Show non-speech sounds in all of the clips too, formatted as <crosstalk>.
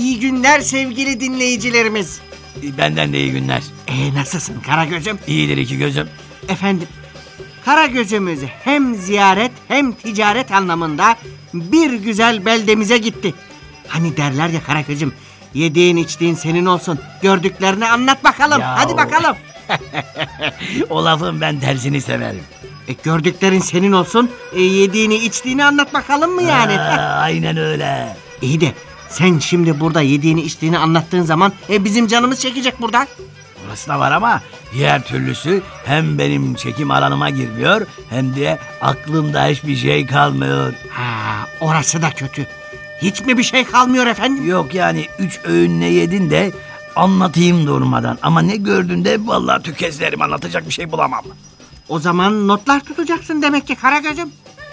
İyi günler sevgili dinleyicilerimiz. Benden de iyi günler. Ee, nasılsın Karagöz'üm? İyidir iki gözüm. Efendim, Karagöz'ümüz hem ziyaret hem ticaret anlamında bir güzel beldemize gitti. Hani derler ya Karagöz'üm, yediğin içtiğin senin olsun. Gördüklerini anlat bakalım. Ya Hadi bakalım. <laughs> o lafın ben tersini severim. E, gördüklerin senin olsun. E, yediğini içtiğini anlat bakalım mı yani? Aa, aynen öyle. İyi de sen şimdi burada yediğini içtiğini anlattığın zaman e, bizim canımız çekecek burada. Orası da var ama diğer türlüsü hem benim çekim alanıma girmiyor hem de aklımda hiçbir şey kalmıyor. Ha, orası da kötü. Hiç mi bir şey kalmıyor efendim? Yok yani üç öğün ne yedin de anlatayım durmadan. Ama ne gördün de vallahi tökezlerim anlatacak bir şey bulamam. O zaman notlar tutacaksın demek ki Karagöz'üm.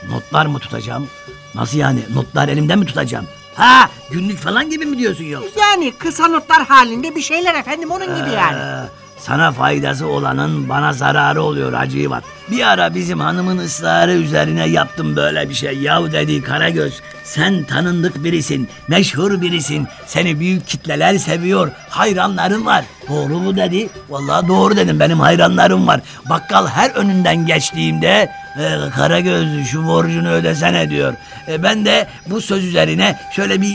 Notlar mı tutacağım? Nasıl yani? Notlar elimden mi tutacağım? Ha günlük falan gibi mi diyorsun yoksa? Yani kısa notlar halinde bir şeyler efendim onun gibi yani. Sana faydası olanın bana zararı oluyor Hacivat. Bir ara bizim hanımın ısrarı üzerine yaptım böyle bir şey. Yav dedi Karagöz sen tanındık birisin, meşhur birisin. Seni büyük kitleler seviyor, hayranların var. Doğru mu dedi? Vallahi doğru dedim benim hayranlarım var. Bakkal her önünden geçtiğimde e, Karagöz şu borcunu ödesene diyor. E, ben de bu söz üzerine şöyle bir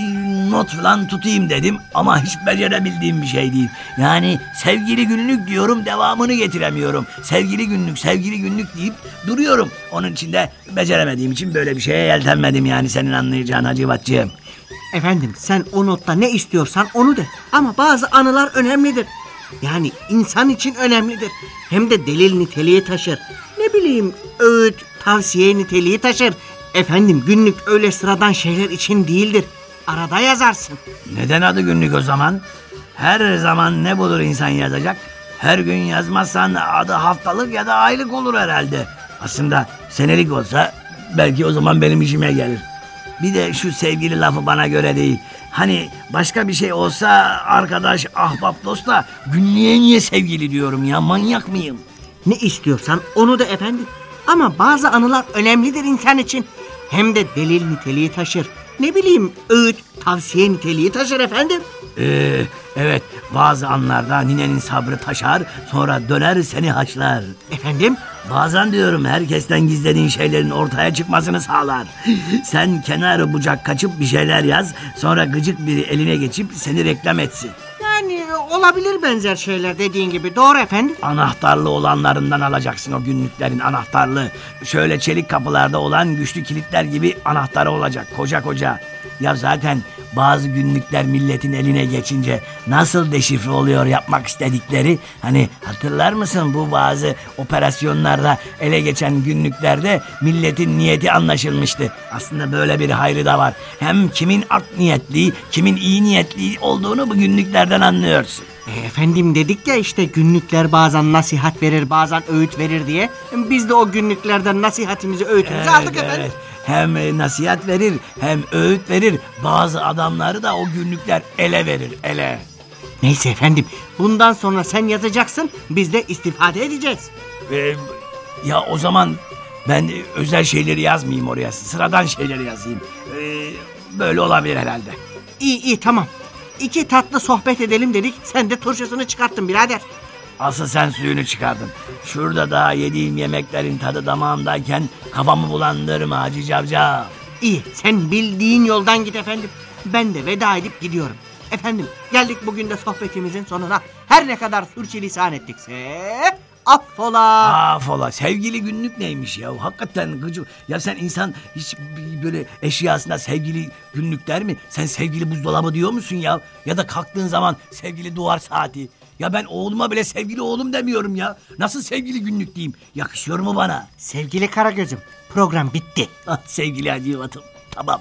not falan tutayım dedim ama hiç becerebildiğim bir şey değil. Yani sevgili günlük diyorum devamını getiremiyorum. Sevgili günlük, sevgili günlük deyip duruyorum. Onun için de beceremediğim için böyle bir şeye yeltenmedim yani senin anlayacağın Hacivatcığım. Efendim sen o notta ne istiyorsan onu de. Ama bazı anılar önemlidir. Yani insan için önemlidir. Hem de delil niteliği taşır. Ne bileyim öğüt, tavsiye niteliği taşır. Efendim günlük öyle sıradan şeyler için değildir. Arada yazarsın. Neden adı günlük o zaman? Her zaman ne bulur insan yazacak? Her gün yazmazsan adı haftalık ya da aylık olur herhalde. Aslında senelik olsa belki o zaman benim işime gelir. Bir de şu sevgili lafı bana göre değil. Hani başka bir şey olsa arkadaş, ahbap, dost da günlüğe niye sevgili diyorum ya manyak mıyım? Ne istiyorsan onu da efendim. Ama bazı anılar önemlidir insan için. Hem de delil niteliği taşır. Ne bileyim öğüt, tavsiye niteliği taşır efendim. Ee, evet bazı anlarda ninenin sabrı taşar sonra döner seni haşlar. Efendim? Bazen diyorum herkesten gizlediğin şeylerin ortaya çıkmasını sağlar. Sen kenar bucak kaçıp bir şeyler yaz sonra gıcık biri eline geçip seni reklam etsin. Yani olabilir benzer şeyler dediğin gibi. Doğru efendim. Anahtarlı olanlarından alacaksın o günlüklerin anahtarlı. Şöyle çelik kapılarda olan güçlü kilitler gibi anahtarı olacak koca koca. Ya zaten bazı günlükler milletin eline geçince nasıl deşifre oluyor yapmak istedikleri. Hani hatırlar mısın bu bazı operasyonlarda ele geçen günlüklerde milletin niyeti anlaşılmıştı. Aslında böyle bir hayrı da var. Hem kimin art niyetli, kimin iyi niyetli olduğunu bu günlüklerden anlıyorsun. E, efendim dedik ya işte günlükler bazen nasihat verir bazen öğüt verir diye. Biz de o günlüklerden nasihatimizi öğütümüzü aldık efendim. Hem e, nasihat verir hem öğüt verir. Bazı adamları da o günlükler ele verir ele. Neyse efendim bundan sonra sen yazacaksın biz de istifade edeceğiz. Ee, ya o zaman ben özel şeyleri yazmayayım oraya. Sıradan şeyleri yazayım. Ee, böyle olabilir herhalde. İyi iyi tamam. İki tatlı sohbet edelim dedik sen de turşusunu çıkarttın birader. Asıl sen suyunu çıkardın. Şurada daha yediğim yemeklerin tadı damağımdayken kafamı bulandırma Hacı Cavcav. İyi sen bildiğin yoldan git efendim. Ben de veda edip gidiyorum. Efendim geldik bugün de sohbetimizin sonuna. Her ne kadar sürçülisan ettikse affola. Afola sevgili günlük neymiş ya? Hakikaten gıcı. Ya sen insan hiç böyle eşyasına sevgili günlük der mi? Sen sevgili buzdolabı diyor musun ya? Ya da kalktığın zaman sevgili duvar saati. Ya ben oğluma bile sevgili oğlum demiyorum ya. Nasıl sevgili günlük diyeyim? Yakışıyor mu bana? Sevgili Karagöz'üm program bitti. Ah, sevgili Hacivat'ım. Tamam.